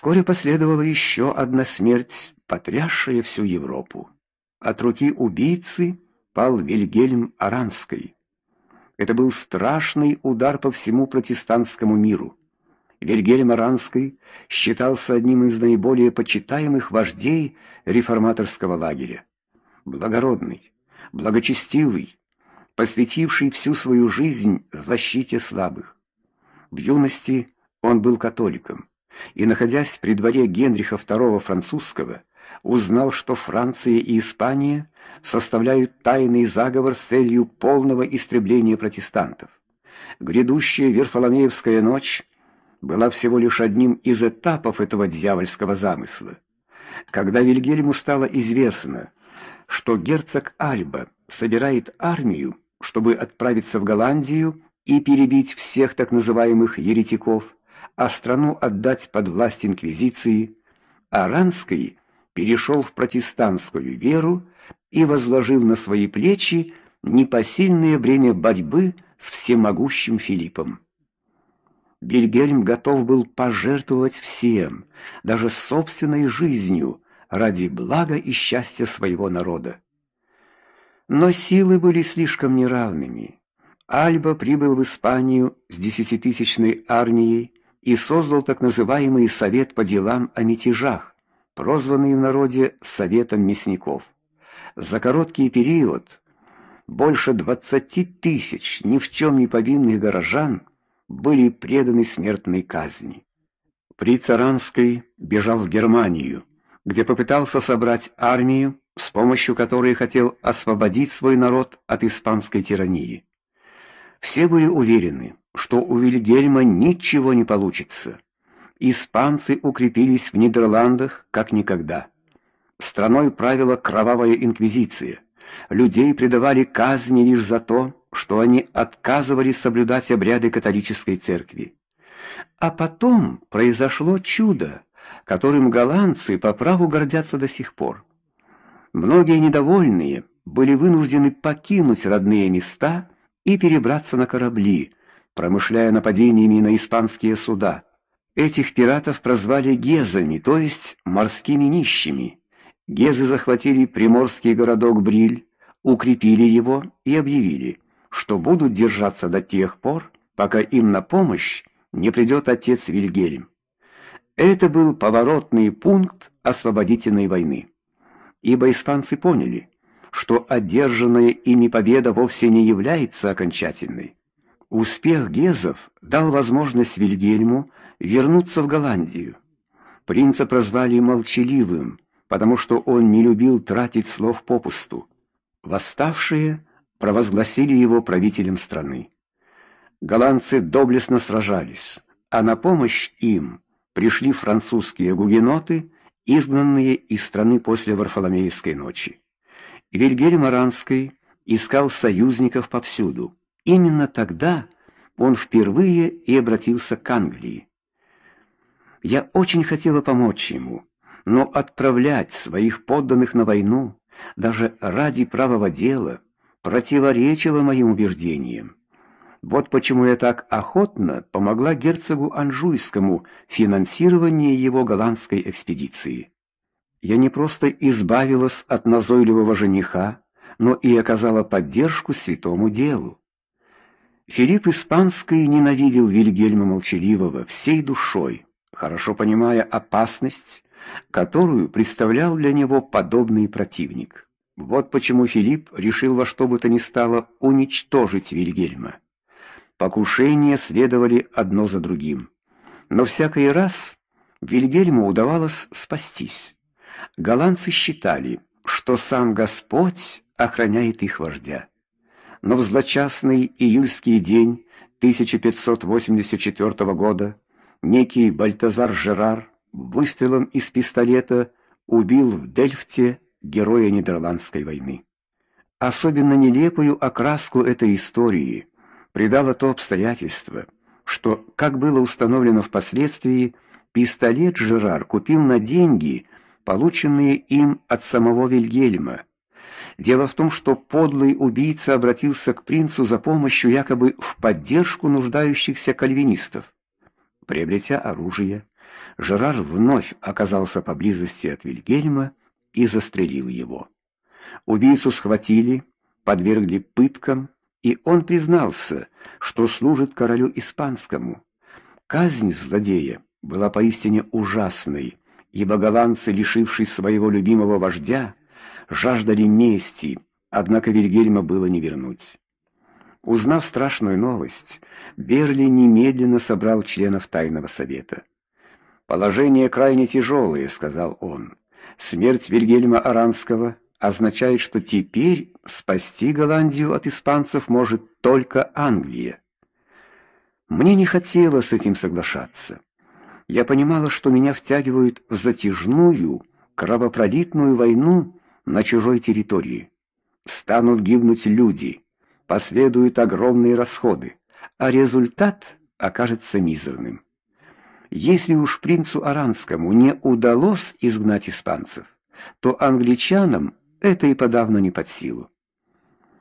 Вскоре последовала еще одна смерть, потрясшая всю Европу. От руки убийцы пал Вильгельм Аранский. Это был страшный удар по всему протестантскому миру. Вильгельм Аранский считался одним из наиболее почитаемых вождей реформаторского лагеря. Благородный, благочестивый, посвятивший всю свою жизнь защите слабых. В юности он был католиком и, находясь при дворе Генриха II французского, узнал, что Франция и Испания составляют тайный заговор с целью полного истребления протестантов. Грядущая Верфоломеевская ночь была всего лишь одним из этапов этого дьявольского замысла. Когда Вильгельму стало известно, что герцог Альба собирает армию, чтобы отправиться в Голландию и перебить всех так называемых еретиков, а страну отдать под власть инквизиции, Аранский перешел в протестантскую веру и возложил на свои плечи непосильное бремя борьбы с всемогущим Филиппом. Вильгельм готов был пожертвовать всем, даже собственной жизнью, ради блага и счастья своего народа. Но силы были слишком неравными. Альба прибыл в Испанию с десятитысячной армией и создал так называемый совет по делам о мятежах, прозванный в народе Советом мясников. За короткий период больше двадцати тысяч ни в чем не повинных горожан были преданы смертной казни. При Царанской бежал в Германию, где попытался собрать армию, с помощью которой хотел освободить свой народ от испанской тирании. Все были уверены, что у Вильгельма ничего не получится. Испанцы укрепились в Нидерландах как никогда. Страной правила кровавая инквизиция. Людей предавали казни лишь за то, что они отказывались соблюдать обряды католической церкви. А потом произошло чудо, которым голландцы по праву гордятся до сих пор. Многие недовольные были вынуждены покинуть родные места и перебраться на корабли, промышляя нападениями на испанские суда. Этих пиратов прозвали гезами, то есть морскими нищими. Гезы захватили приморский городок Бриль, укрепили его и объявили, что будут держаться до тех пор, пока им на помощь не придет отец Вильгельм. Это был поворотный пункт освободительной войны. Ибо испанцы поняли, что одержанная ими победа вовсе не является окончательной. Успех гезов дал возможность Вильгельму вернуться в Голландию. Принца прозвали молчаливым, потому что он не любил тратить слов попусту. Восставшие провозгласили его правителем страны. Голландцы доблестно сражались, а на помощь им пришли французские гугеноты, изгнанные из страны после Варфоломеевской ночи. Вильгельм Аранский искал союзников повсюду. Именно тогда он впервые и обратился к Англии. Я очень хотела помочь ему, но отправлять своих подданных на войну даже ради правого дела противоречило моим убеждениям. Вот почему я так охотно помогла герцогу Анжуйскому в финансировании его голландской экспедиции. Я не просто избавилась от назойливого жениха, но и оказала поддержку святому делу. Филипп Испанский ненавидел Вильгельма Молчаливого всей душой, хорошо понимая опасность, которую представлял для него подобный противник. Вот почему Филипп решил во что бы то ни стало уничтожить Вильгельма. Покушения следовали одно за другим, но всякий раз Вильгельму удавалось спастись. Голландцы считали, что сам Господь охраняет их вождя но в злочастный июльский день 1584 года некий Бальтазар Жерар выстрелом из пистолета убил в Дельфте героя Нидерландской войны. Особенно нелепую окраску этой истории придало то обстоятельство, что, как было установлено впоследствии, пистолет Жерар купил на деньги, полученные им от самого Вильгельма. Дело в том, что подлый убийца обратился к принцу за помощью якобы в поддержку нуждающихся кальвинистов. Приобретя оружие, Жерар вновь оказался поблизости от Вильгельма и застрелил его. Убийцу схватили, подвергли пыткам, и он признался, что служит королю испанскому. Казнь злодея была поистине ужасной, ибо голландцы, лишившись своего любимого вождя, жаждали мести, однако Вильгельма было не вернуть. Узнав страшную новость, Берли немедленно собрал членов тайного совета. Положение крайне тяжелое», — сказал он. Смерть Вильгельма Аранского означает, что теперь спасти Голландию от испанцев может только Англия. Мне не хотелось с этим соглашаться. Я понимала, что меня втягивают в затяжную, кровопролитную войну на чужой территории. Станут гибнуть люди, последуют огромные расходы, а результат окажется мизерным. Если уж принцу Аранскому не удалось изгнать испанцев, то англичанам это и подавно не под силу.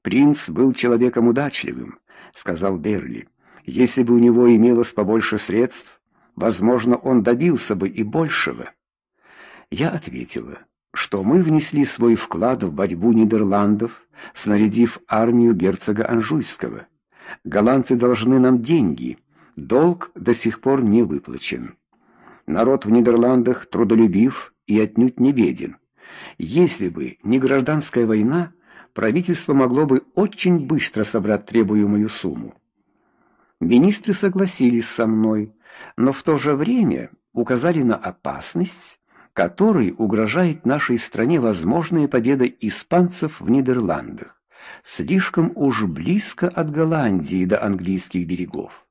Принц был человеком удачливым, сказал Берли. Если бы у него имелось побольше средств, возможно, он добился бы и большего. Я ответила, что мы внесли свой вклад в борьбу Нидерландов, снарядив армию герцога Анжуйского. Голландцы должны нам деньги. Долг до сих пор не выплачен. Народ в Нидерландах трудолюбив и отнюдь не беден. Если бы не гражданская война, правительство могло бы очень быстро собрать требуемую сумму. Министры согласились со мной, но в то же время указали на опасность, которой угрожает нашей стране возможная победа испанцев в Нидерландах, слишком уж близко от Голландии до английских берегов.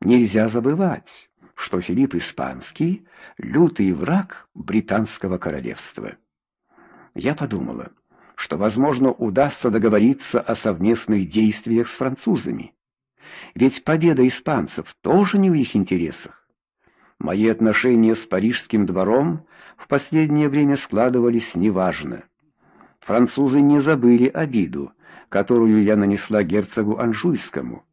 Нельзя забывать, что Филипп Испанский лютый враг британского королевства я подумала, что, возможно, удастся договориться о совместных действиях с французами. Ведь победа испанцев тоже не в их интересах. Мои отношения с парижским двором в последнее время складывались неважно. Французы не забыли обиду, которую я нанесла герцогу Анжуйскому.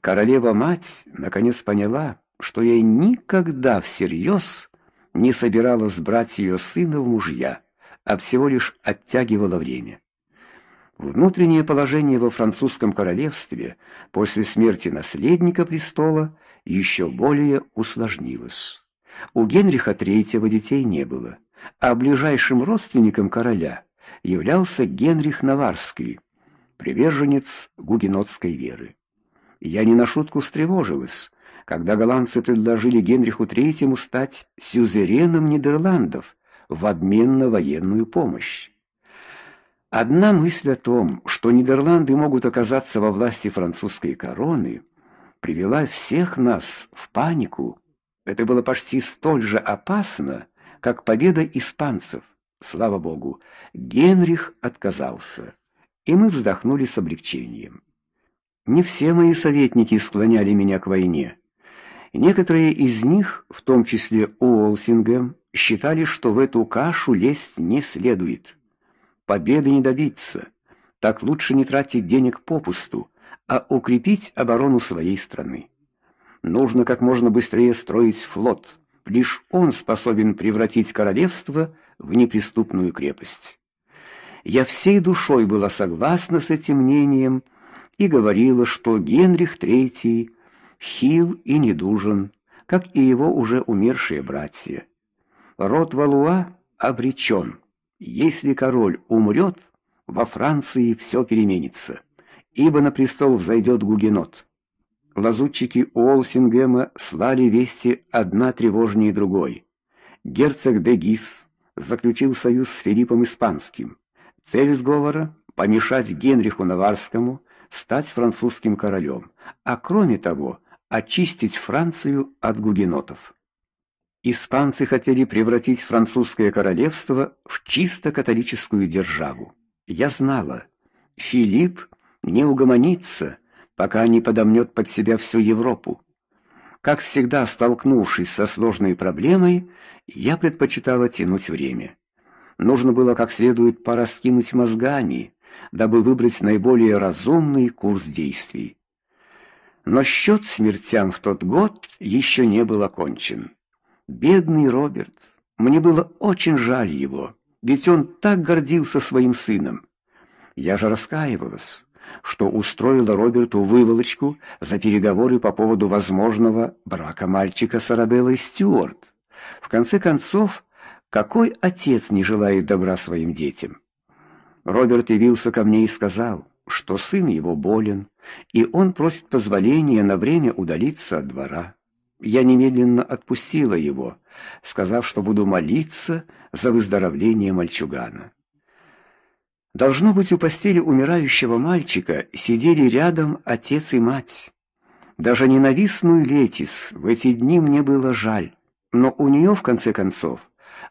Королева-мать наконец поняла, что я никогда всерьез не собиралась брать ее сына в мужья а всего лишь оттягивало время. Внутреннее положение во французском королевстве после смерти наследника престола еще более усложнилось. У Генриха III детей не было, а ближайшим родственником короля являлся Генрих Наварский, приверженец гугенотской веры. Я не на шутку встревожилась, когда голландцы предложили Генриху III стать сюзереном Нидерландов в обмен на военную помощь. Одна мысль о том, что Нидерланды могут оказаться во власти французской короны, привела всех нас в панику. Это было почти столь же опасно, как победа испанцев. Слава богу, Генрих отказался, и мы вздохнули с облегчением. Не все мои советники склоняли меня к войне. Некоторые из них, в том числе Уолсингем, считали, что в эту кашу лезть не следует. Победы не добиться. Так лучше не тратить денег попусту, а укрепить оборону своей страны. Нужно как можно быстрее строить флот. Лишь он способен превратить королевство в неприступную крепость. Я всей душой была согласна с этим мнением и говорила, что Генрих III хил и недужен, как и его уже умершие братья. Род Валуа обречен. Если король умрет, во Франции все переменится, ибо на престол взойдет гугенот. Лазутчики Уолсингема слали вести одна тревожнее другой. Герцог де Гис заключил союз с Филиппом Испанским. Цель сговора помешать Генриху Наварскому стать французским королем, а кроме того, очистить Францию от гугенотов. Испанцы хотели превратить французское королевство в чисто католическую державу. Я знала, Филипп не угомонится, пока не подомнет под себя всю Европу. Как всегда, столкнувшись со сложной проблемой, я предпочитала тянуть время. Нужно было как следует пораскинуть мозгами, дабы выбрать наиболее разумный курс действий. Но счет смертям в тот год еще не был окончен. Бедный Роберт. Мне было очень жаль его, ведь он так гордился своим сыном. Я же раскаивалась, что устроила Роберту выволочку за переговоры по поводу возможного брака мальчика с Арабеллой Стюарт. В конце концов, какой отец не желает добра своим детям? Роберт явился ко мне и сказал, что сын его болен, и он просит позволения на время удалиться от двора. Я немедленно отпустила его, сказав, что буду молиться за выздоровление мальчугана. Должно быть, у постели умирающего мальчика сидели рядом отец и мать. Даже ненавистную Летис в эти дни мне было жаль, но у нее в конце концов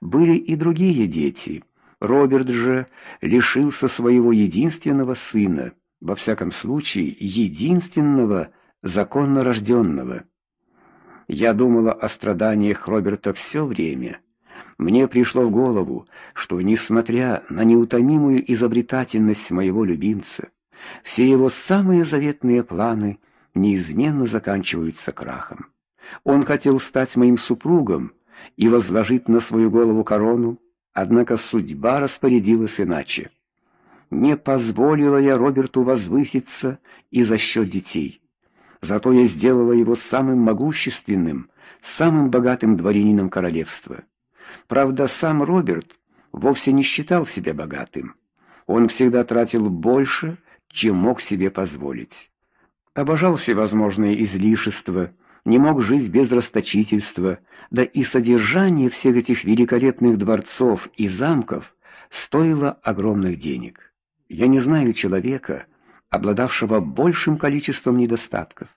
были и другие дети. Роберт же лишился своего единственного сына, во всяком случае, единственного законно рожденного. Я думала о страданиях Роберта все время. Мне пришло в голову, что несмотря на неутомимую изобретательность моего любимца, все его самые заветные планы неизменно заканчиваются крахом. Он хотел стать моим супругом и возложить на свою голову корону, однако судьба распорядилась иначе. Не позволила я Роберту возвыситься и за счет детей. Зато я сделала его самым могущественным, самым богатым дворянином королевства. Правда, сам Роберт вовсе не считал себя богатым. Он всегда тратил больше, чем мог себе позволить. Обожал всевозможные излишества, не мог жить без расточительства, да и содержание всех этих великолепных дворцов и замков стоило огромных денег. Я не знаю человека, обладавшего большим количеством недостатков,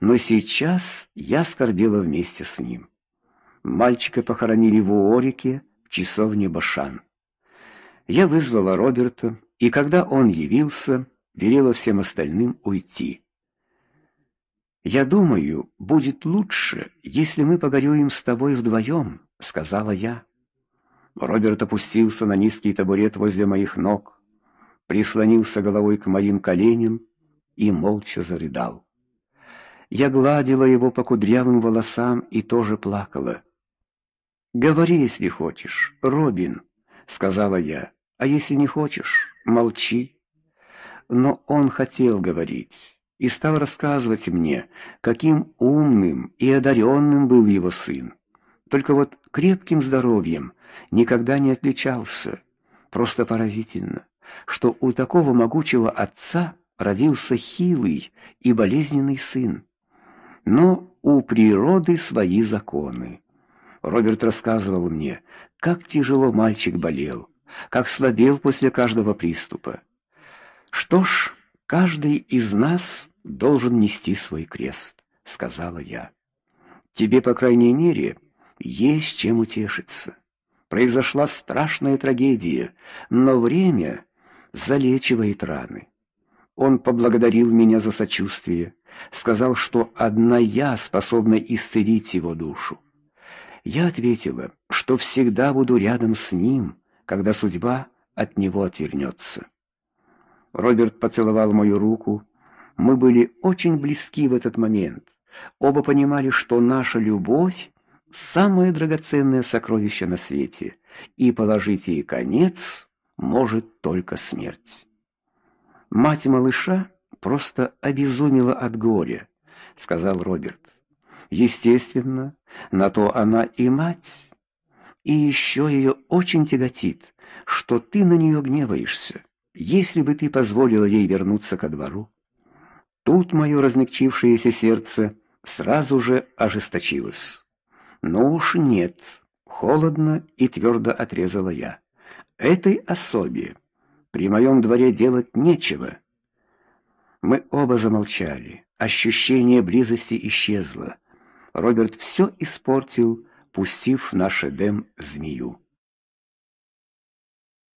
но сейчас я скорбела вместе с ним. Мальчика похоронили в Уорике, в часовне Башан. Я вызвала Роберта, и когда он явился, велела всем остальным уйти. Я думаю, будет лучше, если мы погорюем с тобой вдвоем», — сказала я. Роберт опустился на низкий табурет возле моих ног, прислонился головой к моим коленям и молча зарыдал. Я гладила его по кудрявым волосам и тоже плакала. Говори, если хочешь, Робин, сказала я. А если не хочешь, молчи. Но он хотел говорить и стал рассказывать мне, каким умным и одаренным был его сын. Только вот крепким здоровьем никогда не отличался. Просто поразительно, что у такого могучего отца родился хилый и болезненный сын. Но у природы свои законы. Роберт рассказывал мне, как тяжело мальчик болел, как слабел после каждого приступа. Что ж, каждый из нас должен нести свой крест, сказала я. Тебе, по крайней мере, есть чем утешиться. Произошла страшная трагедия, но время залечивает раны. Он поблагодарил меня за сочувствие, сказал, что одна я способна исцелить его душу. Я ответила, что всегда буду рядом с ним, когда судьба от него отвернется. Роберт поцеловал мою руку. Мы были очень близки в этот момент. Оба понимали, что наша любовь самое драгоценное сокровище на свете, и положить ей конец может только смерть. Мать малыша просто обезумела от горя, сказал Роберт. Естественно, на то она и мать. И еще ее очень тяготит, что ты на нее гневаешься. Если бы ты позволила ей вернуться ко двору, тут мое размягчившееся сердце сразу же ожесточилось. Ну уж нет, холодно и твердо отрезала я. Этой особе при моем дворе делать нечего. Мы оба замолчали. Ощущение близости исчезло. Роберт все испортил, пустив в наш Эдем змею.